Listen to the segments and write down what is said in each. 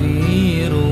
fear. Oh.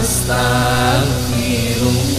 أستغفر الله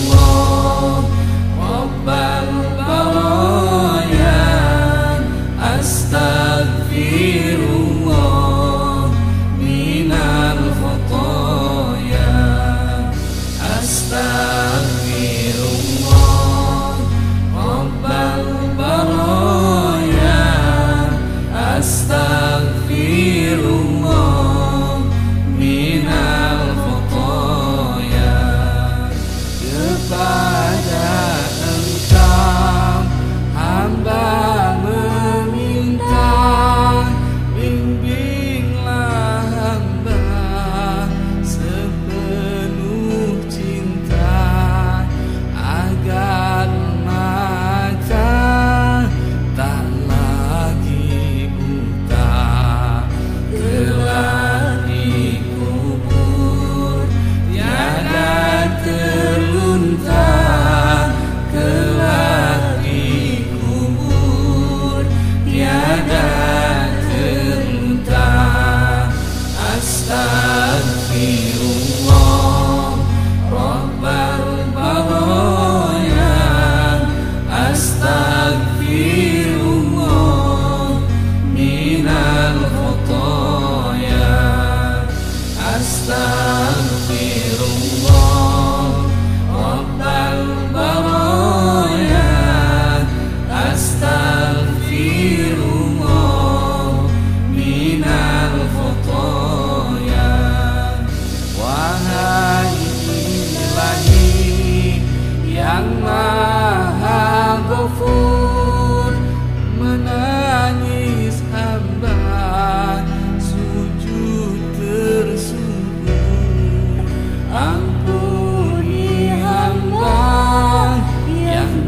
Yang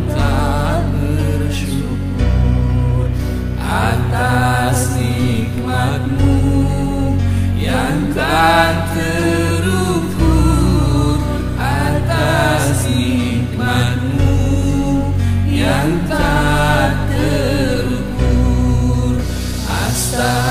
tak bersyukur atas nikmatmu yang tak terukur yang tak terukur. Astaga.